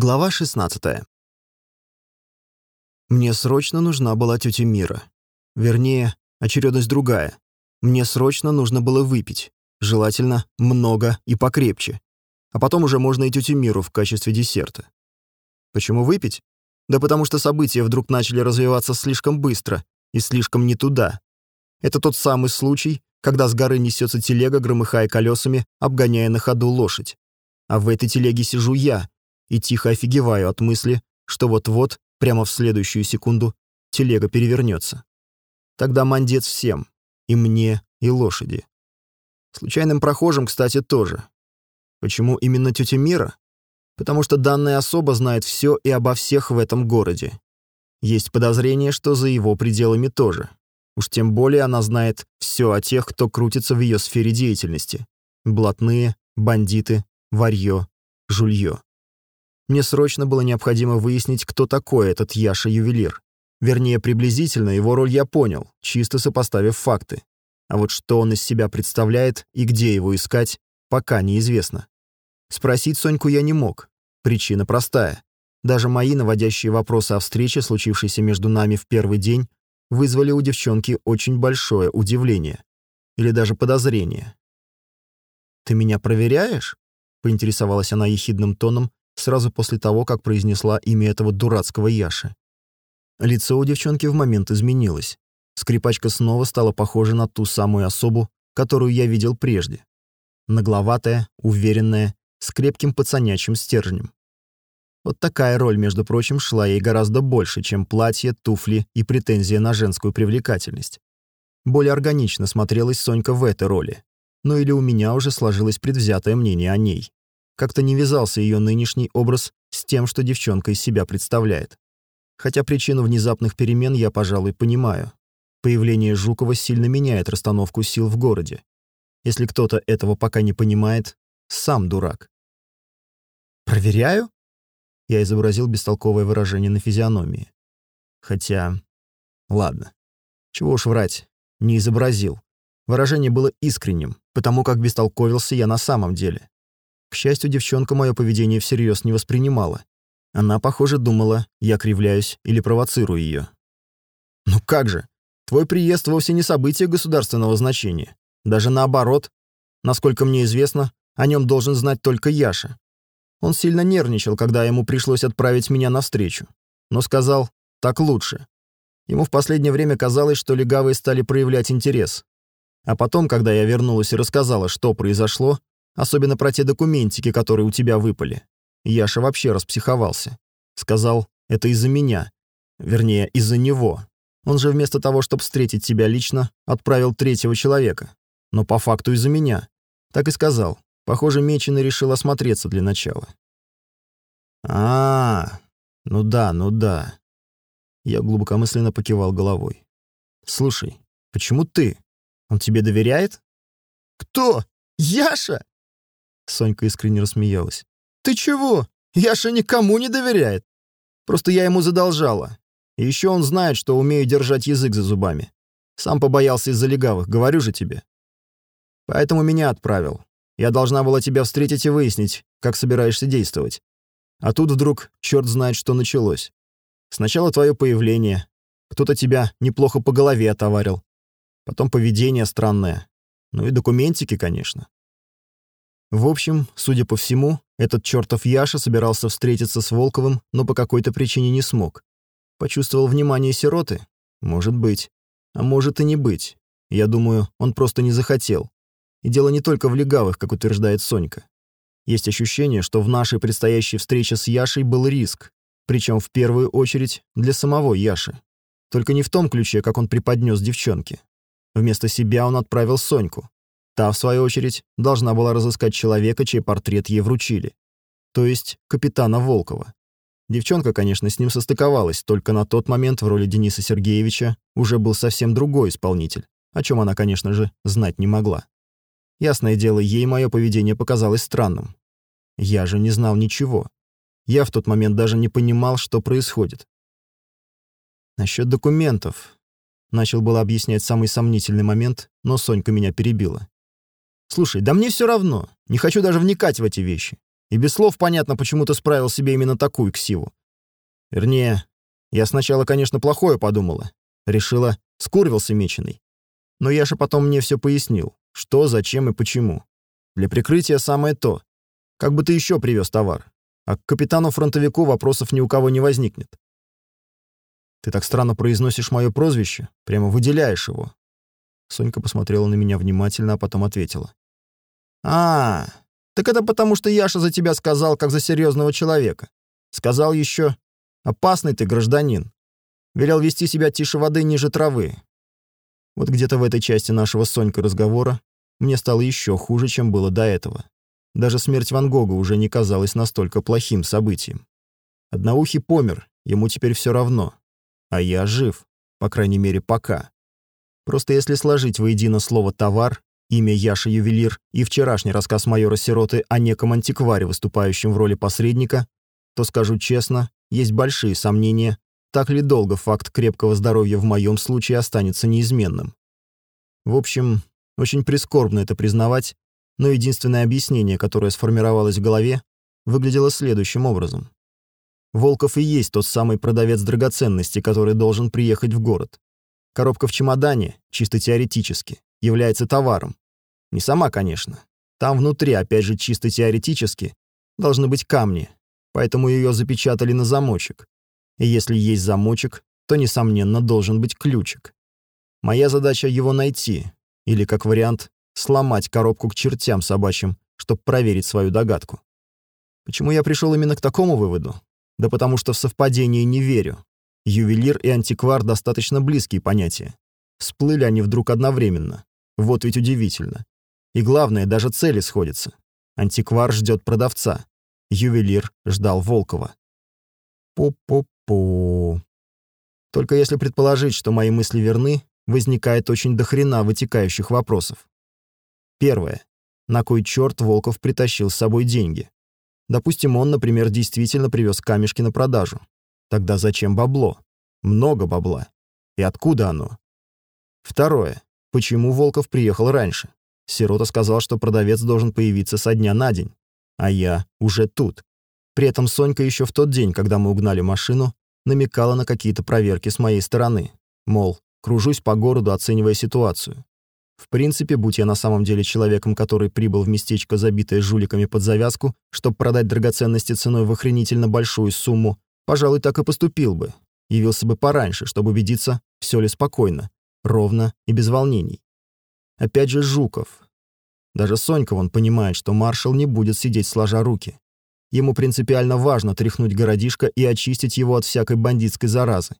Глава 16. Мне срочно нужна была тетя Мира. Вернее, очередность другая. Мне срочно нужно было выпить. Желательно много и покрепче. А потом уже можно и тетю Миру в качестве десерта. Почему выпить? Да потому что события вдруг начали развиваться слишком быстро и слишком не туда. Это тот самый случай, когда с горы несется телега, громыхая колесами, обгоняя на ходу лошадь. А в этой телеге сижу я, и тихо офигеваю от мысли, что вот-вот, прямо в следующую секунду, телега перевернется. Тогда мандец всем, и мне, и лошади. Случайным прохожим, кстати, тоже. Почему именно тетя Мира? Потому что данная особа знает все и обо всех в этом городе. Есть подозрение, что за его пределами тоже. Уж тем более она знает все о тех, кто крутится в ее сфере деятельности. Блатные, бандиты, варьё, жульё. Мне срочно было необходимо выяснить, кто такой этот Яша-ювелир. Вернее, приблизительно его роль я понял, чисто сопоставив факты. А вот что он из себя представляет и где его искать, пока неизвестно. Спросить Соньку я не мог. Причина простая. Даже мои наводящие вопросы о встрече, случившейся между нами в первый день, вызвали у девчонки очень большое удивление. Или даже подозрение. «Ты меня проверяешь?» — поинтересовалась она ехидным тоном, сразу после того, как произнесла имя этого дурацкого Яши. Лицо у девчонки в момент изменилось. Скрипачка снова стала похожа на ту самую особу, которую я видел прежде. Нагловатая, уверенная, с крепким пацанячим стержнем. Вот такая роль, между прочим, шла ей гораздо больше, чем платье, туфли и претензия на женскую привлекательность. Более органично смотрелась Сонька в этой роли. Ну или у меня уже сложилось предвзятое мнение о ней. Как-то не вязался ее нынешний образ с тем, что девчонка из себя представляет. Хотя причину внезапных перемен я, пожалуй, понимаю. Появление Жукова сильно меняет расстановку сил в городе. Если кто-то этого пока не понимает, сам дурак. «Проверяю?» Я изобразил бестолковое выражение на физиономии. Хотя... Ладно. Чего уж врать. Не изобразил. Выражение было искренним, потому как бестолковился я на самом деле. К счастью, девчонка мое поведение всерьез не воспринимала. Она, похоже, думала, я кривляюсь или провоцирую ее. «Ну как же? Твой приезд вовсе не событие государственного значения. Даже наоборот. Насколько мне известно, о нем должен знать только Яша. Он сильно нервничал, когда ему пришлось отправить меня навстречу. Но сказал, так лучше. Ему в последнее время казалось, что легавые стали проявлять интерес. А потом, когда я вернулась и рассказала, что произошло, Особенно про те документики, которые у тебя выпали. Яша вообще распсиховался. Сказал, это из-за меня. Вернее, из-за него. Он же вместо того, чтобы встретить тебя лично, отправил третьего человека. Но по факту из-за меня. Так и сказал. Похоже, Меченый решил осмотреться для начала. а, -а, ну да, ну да. Я глубокомысленно покивал головой. «Слушай, почему ты? Он тебе доверяет?» «Кто? Яша?» Сонька искренне рассмеялась. «Ты чего? Яша никому не доверяет. Просто я ему задолжала. И еще он знает, что умею держать язык за зубами. Сам побоялся из-за легавых, говорю же тебе. Поэтому меня отправил. Я должна была тебя встретить и выяснить, как собираешься действовать. А тут вдруг черт знает, что началось. Сначала твое появление. Кто-то тебя неплохо по голове отоварил. Потом поведение странное. Ну и документики, конечно. В общем, судя по всему, этот чертов Яша собирался встретиться с Волковым, но по какой-то причине не смог. Почувствовал внимание сироты? Может быть. А может и не быть. Я думаю, он просто не захотел. И дело не только в легавых, как утверждает Сонька. Есть ощущение, что в нашей предстоящей встрече с Яшей был риск, причем в первую очередь для самого Яши. Только не в том ключе, как он преподнес девчонке. Вместо себя он отправил Соньку, Та, в свою очередь, должна была разыскать человека, чей портрет ей вручили. То есть капитана Волкова. Девчонка, конечно, с ним состыковалась, только на тот момент в роли Дениса Сергеевича уже был совсем другой исполнитель, о чем она, конечно же, знать не могла. Ясное дело, ей мое поведение показалось странным. Я же не знал ничего. Я в тот момент даже не понимал, что происходит. Насчет документов. Начал было объяснять самый сомнительный момент, но Сонька меня перебила. Слушай, да мне все равно. Не хочу даже вникать в эти вещи. И без слов понятно, почему ты справил себе именно такую ксиву. Вернее, я сначала, конечно, плохое подумала. Решила, скурвился меченый. Но Яша потом мне все пояснил, что, зачем и почему. Для прикрытия самое то. Как бы ты еще привез товар. А к капитану-фронтовику вопросов ни у кого не возникнет. Ты так странно произносишь мое прозвище, прямо выделяешь его. Сонька посмотрела на меня внимательно, а потом ответила. «А, так это потому, что Яша за тебя сказал, как за серьезного человека. Сказал еще, опасный ты гражданин. Велел вести себя тише воды ниже травы. Вот где-то в этой части нашего с Сонькой разговора мне стало еще хуже, чем было до этого. Даже смерть Ван Гога уже не казалась настолько плохим событием. Одноухий помер, ему теперь все равно. А я жив, по крайней мере, пока. Просто если сложить воедино слово «товар», имя Яша Ювелир и вчерашний рассказ майора Сироты о неком антикваре, выступающем в роли посредника, то, скажу честно, есть большие сомнения, так ли долго факт крепкого здоровья в моем случае останется неизменным. В общем, очень прискорбно это признавать, но единственное объяснение, которое сформировалось в голове, выглядело следующим образом. Волков и есть тот самый продавец драгоценностей, который должен приехать в город. Коробка в чемодане, чисто теоретически, является товаром. Не сама, конечно. Там внутри, опять же, чисто теоретически, должны быть камни, поэтому ее запечатали на замочек. И если есть замочек, то, несомненно, должен быть ключик. Моя задача его найти, или, как вариант, сломать коробку к чертям собачьим, чтобы проверить свою догадку. Почему я пришел именно к такому выводу? Да потому что в совпадение не верю. Ювелир и антиквар достаточно близкие понятия. Всплыли они вдруг одновременно. Вот ведь удивительно. И главное, даже цели сходятся. Антиквар ждет продавца. Ювелир ждал Волкова. Пу-пу-пу. Только если предположить, что мои мысли верны, возникает очень дохрена вытекающих вопросов. Первое. На кой черт Волков притащил с собой деньги? Допустим, он, например, действительно привез камешки на продажу. Тогда зачем бабло? Много бабла. И откуда оно? Второе. Почему Волков приехал раньше? Сирота сказал, что продавец должен появиться со дня на день. А я уже тут. При этом Сонька еще в тот день, когда мы угнали машину, намекала на какие-то проверки с моей стороны. Мол, кружусь по городу, оценивая ситуацию. В принципе, будь я на самом деле человеком, который прибыл в местечко, забитое жуликами под завязку, чтобы продать драгоценности ценой в охренительно большую сумму, пожалуй, так и поступил бы. Явился бы пораньше, чтобы убедиться, все ли спокойно, ровно и без волнений. Опять же Жуков. Даже Сонька вон понимает, что маршал не будет сидеть сложа руки. Ему принципиально важно тряхнуть городишко и очистить его от всякой бандитской заразы.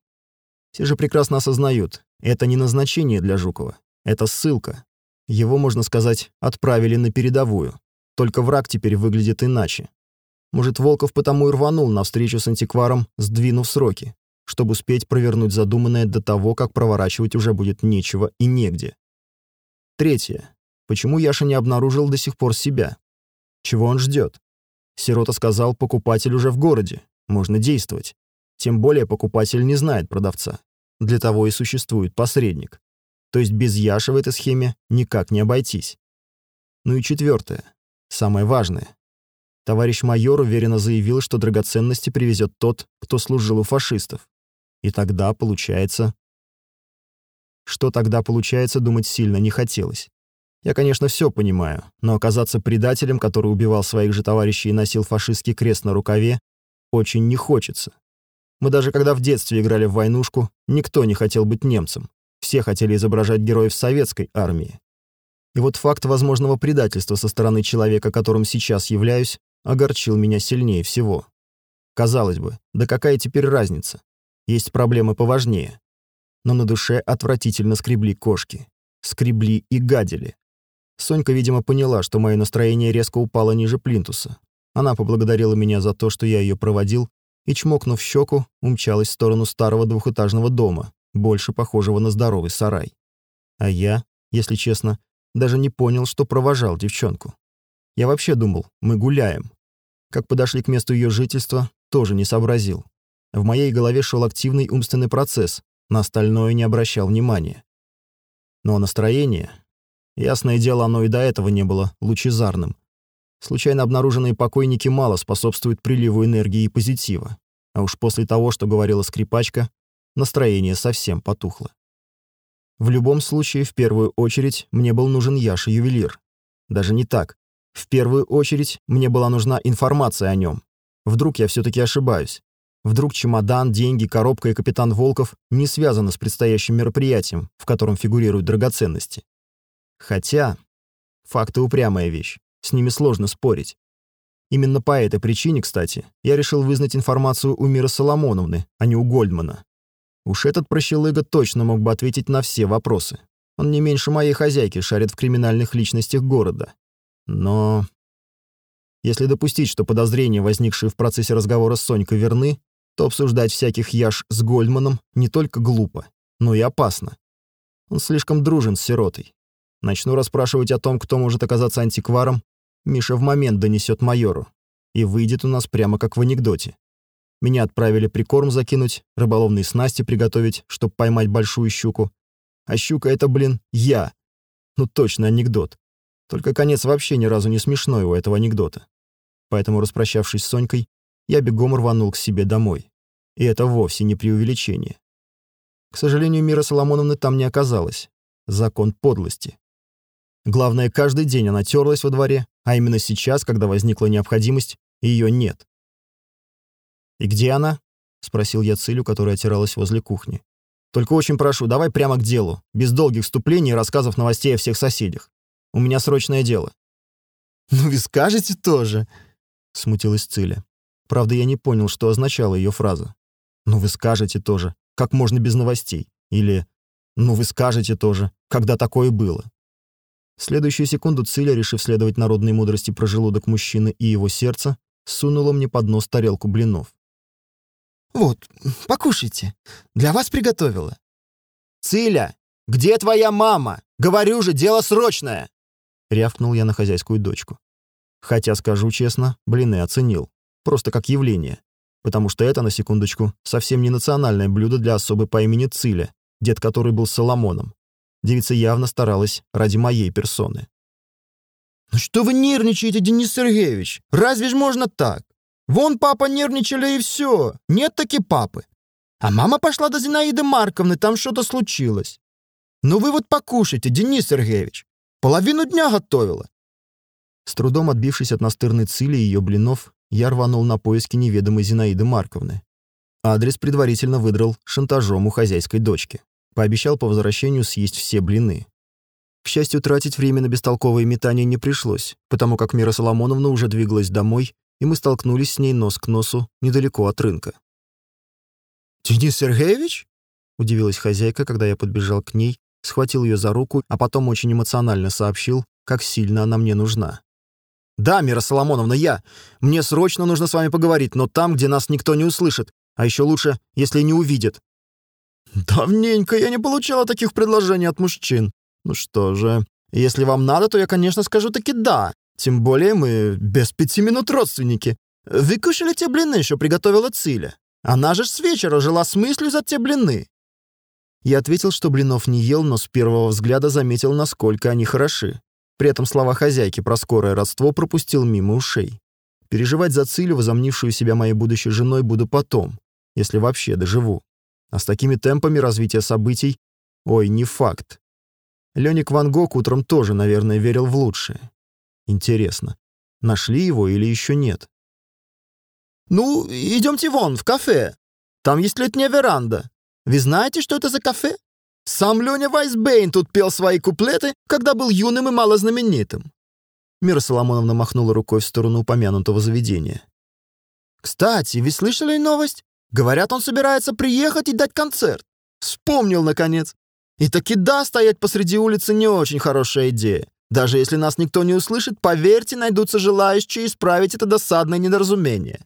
Все же прекрасно осознают, это не назначение для Жукова. Это ссылка. Его, можно сказать, отправили на передовую. Только враг теперь выглядит иначе. Может, Волков потому и рванул навстречу с антикваром, сдвинув сроки, чтобы успеть провернуть задуманное до того, как проворачивать уже будет нечего и негде. Третье. Почему Яша не обнаружил до сих пор себя? Чего он ждет? Сирота сказал, покупатель уже в городе, можно действовать. Тем более покупатель не знает продавца. Для того и существует посредник. То есть без Яши в этой схеме никак не обойтись. Ну и четвертое, самое важное. Товарищ майор уверенно заявил, что драгоценности привезет тот, кто служил у фашистов. И тогда получается... Что тогда получается, думать сильно не хотелось. Я, конечно, все понимаю, но оказаться предателем, который убивал своих же товарищей и носил фашистский крест на рукаве, очень не хочется. Мы даже когда в детстве играли в войнушку, никто не хотел быть немцем. Все хотели изображать героев советской армии. И вот факт возможного предательства со стороны человека, которым сейчас являюсь, огорчил меня сильнее всего. Казалось бы, да какая теперь разница? Есть проблемы поважнее. Но на душе отвратительно скребли кошки. Скребли и гадили. Сонька, видимо, поняла, что мое настроение резко упало ниже плинтуса. Она поблагодарила меня за то, что я ее проводил, и, чмокнув щеку, умчалась в сторону старого двухэтажного дома, больше похожего на здоровый сарай. А я, если честно, даже не понял, что провожал девчонку. Я вообще думал, мы гуляем. Как подошли к месту ее жительства, тоже не сообразил. В моей голове шел активный умственный процесс, на остальное не обращал внимания. Но настроение... Ясное дело, оно и до этого не было лучезарным. Случайно обнаруженные покойники мало способствуют приливу энергии и позитива. А уж после того, что говорила скрипачка, настроение совсем потухло. В любом случае, в первую очередь, мне был нужен Яша-ювелир. Даже не так. В первую очередь, мне была нужна информация о нем. Вдруг я все-таки ошибаюсь. Вдруг чемодан, деньги, коробка и капитан Волков не связаны с предстоящим мероприятием, в котором фигурируют драгоценности. Хотя, факты упрямая вещь, с ними сложно спорить. Именно по этой причине, кстати, я решил вызнать информацию у Мира Соломоновны, а не у Гольдмана. Уж этот прощелыга точно мог бы ответить на все вопросы. Он не меньше моей хозяйки шарит в криминальных личностях города. Но... Если допустить, что подозрения, возникшие в процессе разговора с Сонькой, верны, то обсуждать всяких яш с Гольдманом не только глупо, но и опасно. Он слишком дружен с сиротой. Начну расспрашивать о том, кто может оказаться антикваром, Миша в момент донесет майору. И выйдет у нас прямо как в анекдоте. Меня отправили прикорм закинуть, рыболовные снасти приготовить, чтобы поймать большую щуку. А щука — это, блин, я. Ну точно анекдот. Только конец вообще ни разу не смешной у этого анекдота. Поэтому, распрощавшись с Сонькой, я бегом рванул к себе домой. И это вовсе не преувеличение. К сожалению, Мира Соломоновны там не оказалось. Закон подлости. Главное, каждый день она терлась во дворе, а именно сейчас, когда возникла необходимость, ее нет. «И где она?» — спросил я Цилю, которая отиралась возле кухни. «Только очень прошу, давай прямо к делу, без долгих вступлений и рассказов новостей о всех соседях. У меня срочное дело». «Ну вы скажете тоже», — смутилась Циля. Правда, я не понял, что означала ее фраза. «Ну вы скажете тоже, как можно без новостей?» Или «Ну вы скажете тоже, когда такое было?» В следующую секунду Циля, решив следовать народной мудрости про желудок мужчины и его сердце, сунула мне под нос тарелку блинов. «Вот, покушайте. Для вас приготовила». «Циля, где твоя мама? Говорю же, дело срочное!» Рявкнул я на хозяйскую дочку. Хотя, скажу честно, блины оценил просто как явление. Потому что это, на секундочку, совсем не национальное блюдо для особы по имени Циля, дед которой был Соломоном. Девица явно старалась ради моей персоны. «Ну что вы нервничаете, Денис Сергеевич? Разве ж можно так? Вон папа нервничали и все. Нет таки папы. А мама пошла до Зинаиды Марковны, там что-то случилось. Ну вы вот покушайте, Денис Сергеевич. Половину дня готовила». С трудом отбившись от настырной цили и ее блинов, я рванул на поиски неведомой Зинаиды Марковны. Адрес предварительно выдрал шантажом у хозяйской дочки. Пообещал по возвращению съесть все блины. К счастью, тратить время на бестолковые метания не пришлось, потому как Мира Соломоновна уже двигалась домой, и мы столкнулись с ней нос к носу недалеко от рынка. «Денис Сергеевич?» — удивилась хозяйка, когда я подбежал к ней, схватил ее за руку, а потом очень эмоционально сообщил, как сильно она мне нужна. «Да, Мира Соломоновна, я. Мне срочно нужно с вами поговорить, но там, где нас никто не услышит. А еще лучше, если не увидит». «Давненько я не получала таких предложений от мужчин. Ну что же, если вам надо, то я, конечно, скажу таки «да». Тем более мы без пяти минут родственники. Вы кушали те блины, что приготовила Циля? Она же с вечера жила с мыслью за те блины». Я ответил, что блинов не ел, но с первого взгляда заметил, насколько они хороши. При этом слова хозяйки про скорое родство пропустил мимо ушей. Переживать за Цилю, возомнившую себя моей будущей женой, буду потом, если вообще доживу. А с такими темпами развития событий... Ой, не факт. Лёник Ван Гог утром тоже, наверное, верил в лучшее. Интересно, нашли его или еще нет? «Ну, идемте вон, в кафе. Там есть летняя веранда. Вы знаете, что это за кафе?» Сам Леня Вайсбейн тут пел свои куплеты, когда был юным и малознаменитым. Мира Соломоновна махнула рукой в сторону упомянутого заведения. «Кстати, вы слышали новость? Говорят, он собирается приехать и дать концерт. Вспомнил, наконец. И таки да, стоять посреди улицы не очень хорошая идея. Даже если нас никто не услышит, поверьте, найдутся желающие исправить это досадное недоразумение».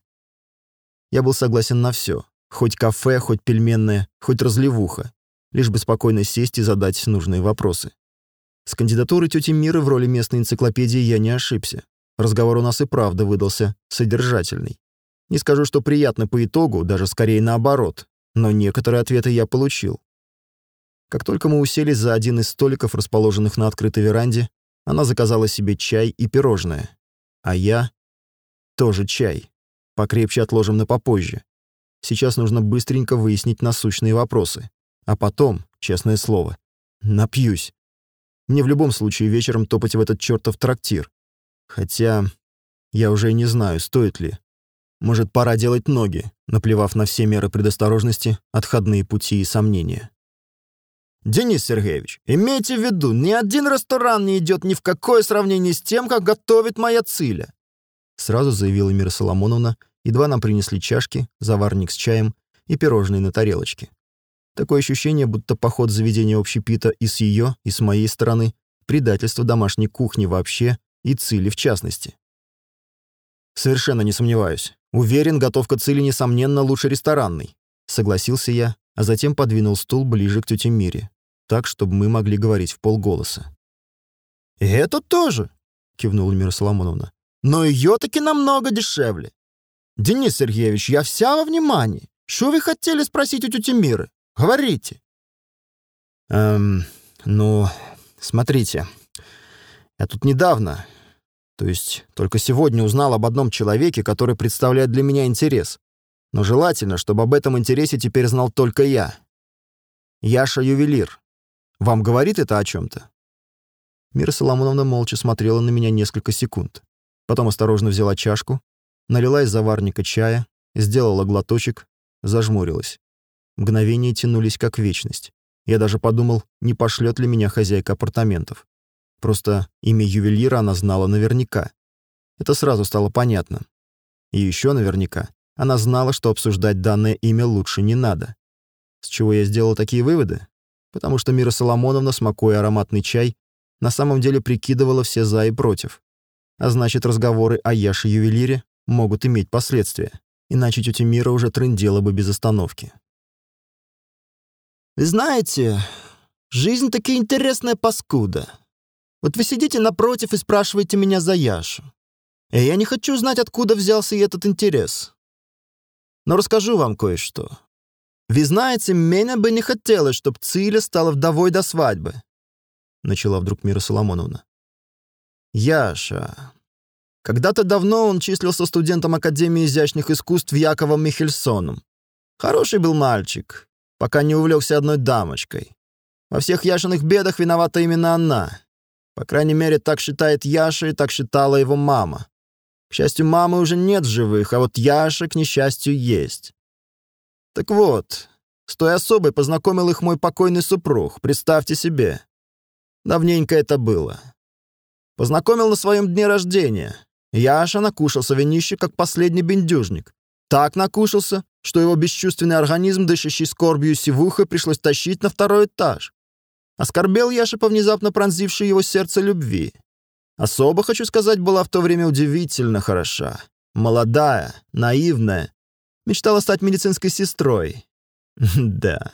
Я был согласен на все. Хоть кафе, хоть пельменное, хоть разливуха лишь бы спокойно сесть и задать нужные вопросы. С кандидатурой тети Миры в роли местной энциклопедии я не ошибся. Разговор у нас и правда выдался содержательный. Не скажу, что приятно по итогу, даже скорее наоборот, но некоторые ответы я получил. Как только мы уселись за один из столиков, расположенных на открытой веранде, она заказала себе чай и пирожное. А я... Тоже чай. Покрепче отложим на попозже. Сейчас нужно быстренько выяснить насущные вопросы. А потом, честное слово, напьюсь. Мне в любом случае вечером топать в этот чертов трактир. Хотя я уже и не знаю, стоит ли. Может, пора делать ноги, наплевав на все меры предосторожности, отходные пути и сомнения. «Денис Сергеевич, имейте в виду, ни один ресторан не идет ни в какое сравнение с тем, как готовит моя Циля», сразу заявила Мира Соломоновна, едва нам принесли чашки, заварник с чаем и пирожные на тарелочке. Такое ощущение, будто поход в заведение общепита и с ее, и с моей стороны, предательство домашней кухни вообще и Цили в частности. «Совершенно не сомневаюсь. Уверен, готовка Цили, несомненно, лучше ресторанной», — согласился я, а затем подвинул стул ближе к тете Мире, так, чтобы мы могли говорить в полголоса. «И это тоже», — кивнула Мира Соломоновна. «Но ее таки намного дешевле. Денис Сергеевич, я вся во внимании. Что вы хотели спросить у тети Миры? Говорите». «Эм, ну, смотрите. Я тут недавно, то есть только сегодня узнал об одном человеке, который представляет для меня интерес. Но желательно, чтобы об этом интересе теперь знал только я. Яша ювелир. Вам говорит это о чем-то? Мира Соломоновна молча смотрела на меня несколько секунд. Потом осторожно взяла чашку, налила из заварника чая, сделала глоточек, зажмурилась. Мгновения тянулись как вечность. Я даже подумал, не пошлет ли меня хозяйка апартаментов. Просто имя ювелира она знала наверняка. Это сразу стало понятно. И еще наверняка она знала, что обсуждать данное имя лучше не надо. С чего я сделал такие выводы? Потому что Мира Соломоновна, смакуя ароматный чай, на самом деле прикидывала все «за» и «против». А значит, разговоры о Яше-ювелире могут иметь последствия. Иначе тетя Мира уже трындела бы без остановки. «Знаете, жизнь таки интересная паскуда. Вот вы сидите напротив и спрашиваете меня за Яшу. И я не хочу знать, откуда взялся этот интерес. Но расскажу вам кое-что. Вы знаете, мне бы не хотелось, чтобы Циля стала вдовой до свадьбы. Начала вдруг Мира Соломоновна. Яша. Когда-то давно он числился студентом Академии изящных искусств Яковом Михельсоном. Хороший был мальчик, пока не увлекся одной дамочкой. Во всех Яшиных бедах виновата именно она. По крайней мере, так считает Яша и так считала его мама. К счастью, мамы уже нет живых, а вот Яша, к несчастью, есть. Так вот, с той особой познакомил их мой покойный супруг, представьте себе. Давненько это было. Познакомил на своем дне рождения. Яша накушался винище, как последний бендюжник. Так накушался, что его бесчувственный организм, дышащий скорбью сивухой, пришлось тащить на второй этаж. Оскорбел Яша по внезапно пронзившей его сердце любви. Особо, хочу сказать, была в то время удивительно хороша. Молодая, наивная. Мечтала стать медицинской сестрой. Да.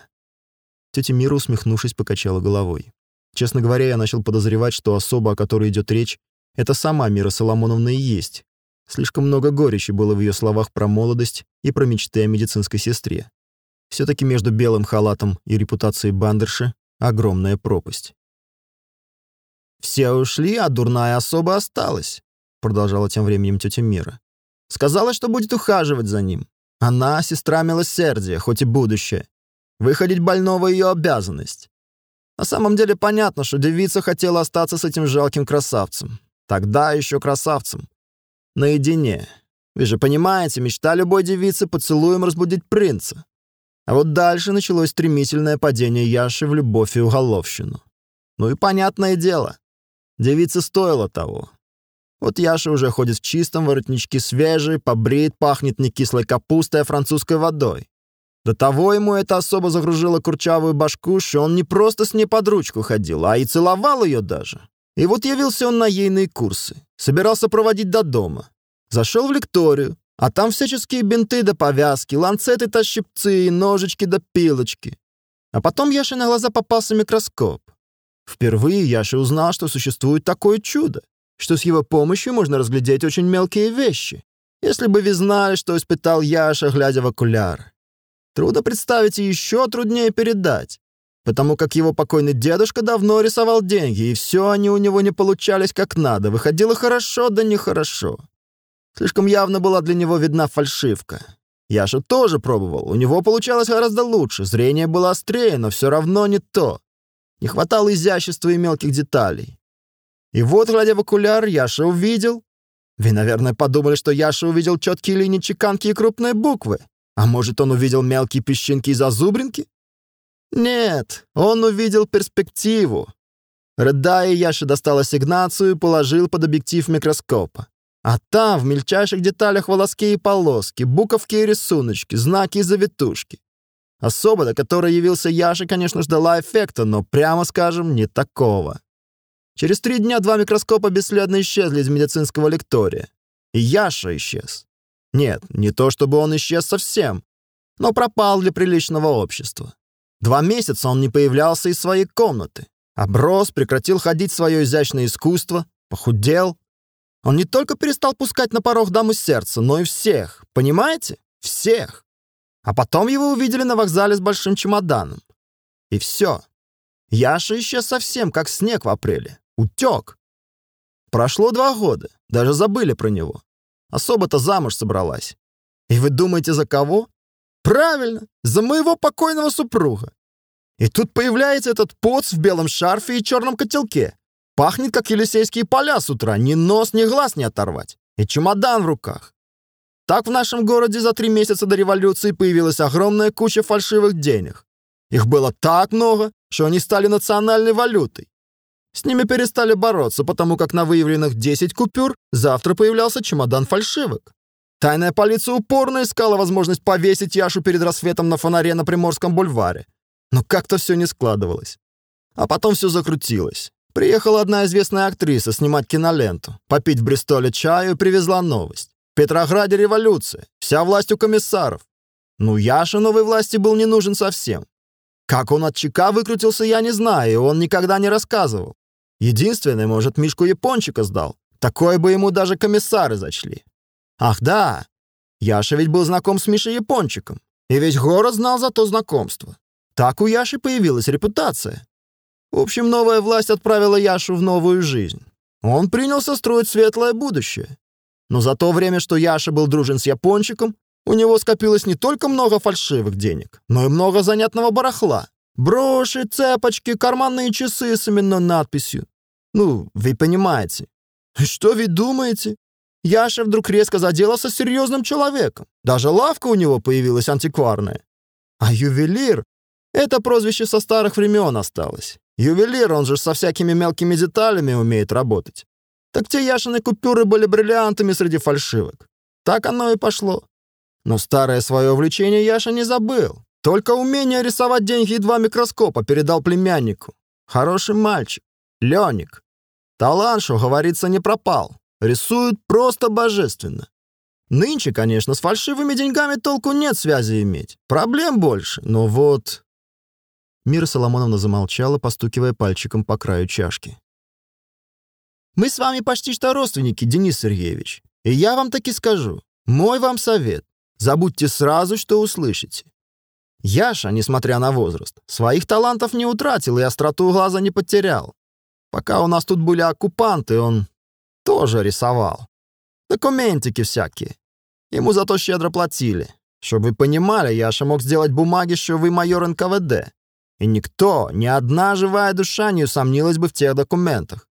Тетя Мира, усмехнувшись, покачала головой. Честно говоря, я начал подозревать, что особа, о которой идет речь, это сама Мира Соломоновна и есть. Слишком много горечи было в ее словах про молодость и про мечты о медицинской сестре. Все-таки между белым халатом и репутацией бандерши огромная пропасть. «Все ушли, а дурная особа осталась», — продолжала тем временем тетя Мира. «Сказала, что будет ухаживать за ним. Она — сестра милосердия, хоть и будущее. Выходить больного — ее обязанность. На самом деле понятно, что девица хотела остаться с этим жалким красавцем. Тогда еще красавцем. Наедине. Вы же понимаете, мечта любой девицы поцелуем разбудить принца. А вот дальше началось стремительное падение Яши в любовь и уголовщину. Ну и понятное дело. Девица стоила того. Вот Яша уже ходит в чистом воротничке свежий, побрит, пахнет не кислой капустой, а французской водой. До того ему это особо загружало курчавую башку, что он не просто с ней под ручку ходил, а и целовал ее даже. И вот явился он на ейные курсы. Собирался проводить до дома. Зашел в лекторию, а там всяческие бинты да повязки, ланцеты да щипцы, ножички да пилочки. А потом Яше на глаза попался микроскоп. Впервые Яша узнал, что существует такое чудо, что с его помощью можно разглядеть очень мелкие вещи. Если бы вы знали, что испытал Яша, глядя в окуляр. Трудно представить и еще труднее передать. Потому как его покойный дедушка давно рисовал деньги, и все они у него не получались как надо, выходило хорошо, да нехорошо. Слишком явно была для него видна фальшивка. Яша тоже пробовал, у него получалось гораздо лучше, зрение было острее, но все равно не то. Не хватало изящества и мелких деталей. И вот, глядя в окуляр, Яша увидел... Вы, наверное, подумали, что Яша увидел четкие линии чеканки и крупные буквы. А может, он увидел мелкие песчинки и зазубринки? Нет, он увидел перспективу. Рыдая, Яша достал ассигнацию и положил под объектив микроскопа. А там в мельчайших деталях волоски и полоски, буковки и рисуночки, знаки и завитушки. Особа, до которой явился Яша, конечно, ждала эффекта, но, прямо скажем, не такого. Через три дня два микроскопа бесследно исчезли из медицинского лектория. И Яша исчез. Нет, не то чтобы он исчез совсем, но пропал для приличного общества. Два месяца он не появлялся из своей комнаты. Оброс, прекратил ходить свое изящное искусство, похудел. Он не только перестал пускать на порог даму сердца, но и всех. Понимаете? Всех. А потом его увидели на вокзале с большим чемоданом. И все. Яша исчез совсем, как снег в апреле. Утек. Прошло два года. Даже забыли про него. Особо-то замуж собралась. И вы думаете, за кого? Правильно, за моего покойного супруга. И тут появляется этот поц в белом шарфе и черном котелке. Пахнет, как Елисейские поля с утра, ни нос, ни глаз не оторвать. И чемодан в руках. Так в нашем городе за три месяца до революции появилась огромная куча фальшивых денег. Их было так много, что они стали национальной валютой. С ними перестали бороться, потому как на выявленных 10 купюр завтра появлялся чемодан фальшивок. Тайная полиция упорно искала возможность повесить Яшу перед рассветом на фонаре на Приморском бульваре. Но как-то все не складывалось. А потом все закрутилось. Приехала одна известная актриса снимать киноленту, попить в Бристоле чаю и привезла новость. В Петрограде революция, вся власть у комиссаров. Ну, Яша новой власти был не нужен совсем. Как он от ЧК выкрутился, я не знаю, и он никогда не рассказывал. Единственное, может, Мишку Япончика сдал. Такое бы ему даже комиссары зачли. Ах да, Яша ведь был знаком с Мишей Япончиком, и весь город знал за то знакомство. Так у Яши появилась репутация. В общем, новая власть отправила Яшу в новую жизнь. Он принялся строить светлое будущее. Но за то время, что Яша был дружен с Япончиком, у него скопилось не только много фальшивых денег, но и много занятного барахла. Броши, цепочки, карманные часы с именной надписью. Ну, вы понимаете. Что вы думаете? Яша вдруг резко заделался серьезным человеком. Даже лавка у него появилась антикварная. А ювелир — это прозвище со старых времен осталось. Ювелир, он же со всякими мелкими деталями умеет работать. Так те Яшины купюры были бриллиантами среди фальшивок. Так оно и пошло. Но старое свое увлечение Яша не забыл. Только умение рисовать деньги и два микроскопа передал племяннику. Хороший мальчик. Леник. Талант, что говорится, не пропал. Рисуют просто божественно. Нынче, конечно, с фальшивыми деньгами толку нет связи иметь. Проблем больше, но вот...» Мира Соломоновна замолчала, постукивая пальчиком по краю чашки. «Мы с вами почти что родственники, Денис Сергеевич. И я вам таки скажу. Мой вам совет. Забудьте сразу, что услышите. Яша, несмотря на возраст, своих талантов не утратил и остроту глаза не потерял. Пока у нас тут были оккупанты, он тоже рисовал. Документики всякие. Ему зато щедро платили. Чтобы вы понимали, Яша мог сделать бумаги, что вы майор НКВД. И никто, ни одна живая душа не усомнилась бы в тех документах.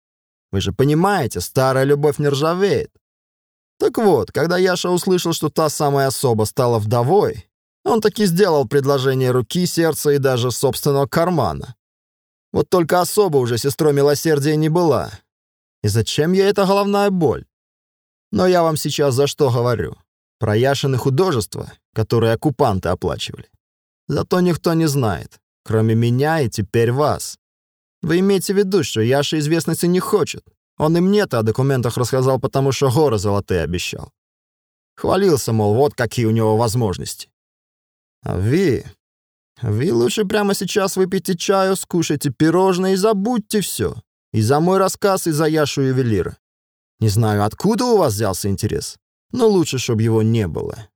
Вы же понимаете, старая любовь не ржавеет. Так вот, когда Яша услышал, что та самая особа стала вдовой, он таки сделал предложение руки, сердца и даже собственного кармана. Вот только особа уже сестрой милосердия не была, и зачем ей эта головная боль? Но я вам сейчас за что говорю. Про Яшины художества, которые оккупанты оплачивали. Зато никто не знает, кроме меня и теперь вас. Вы имеете в виду, что Яша известности не хочет. Он и мне-то о документах рассказал, потому что горы золотые обещал. Хвалился, мол, вот какие у него возможности. А вы... Вы лучше прямо сейчас выпейте чаю, скушайте пирожное и забудьте все. И за мой рассказ, и за Яшу ювелира. Не знаю, откуда у вас взялся интерес, но лучше, чтобы его не было.